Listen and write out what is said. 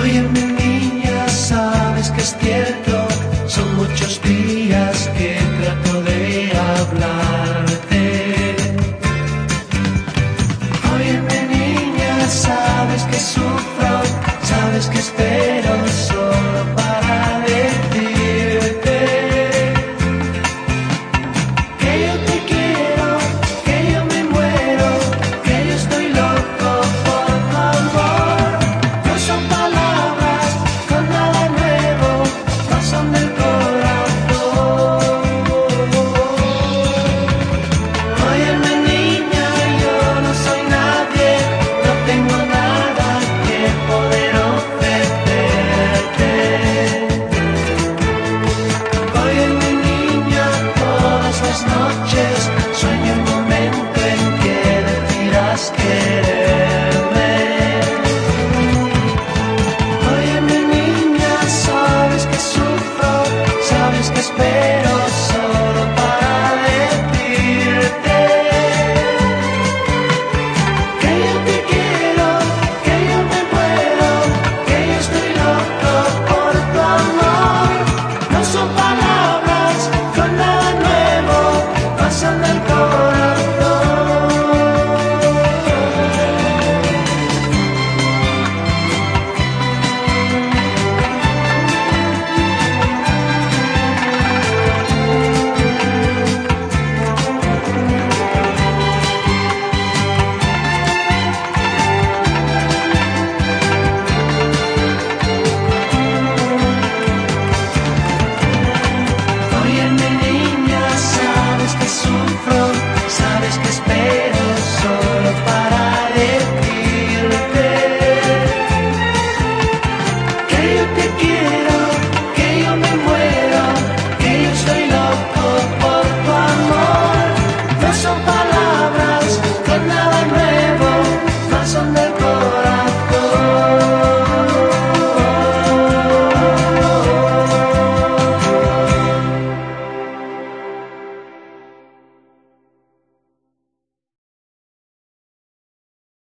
Oye, mi niña, sabes que es cierto, son muchos días que trato de hablarte. Oye, mi niña, sabes que soy. skin.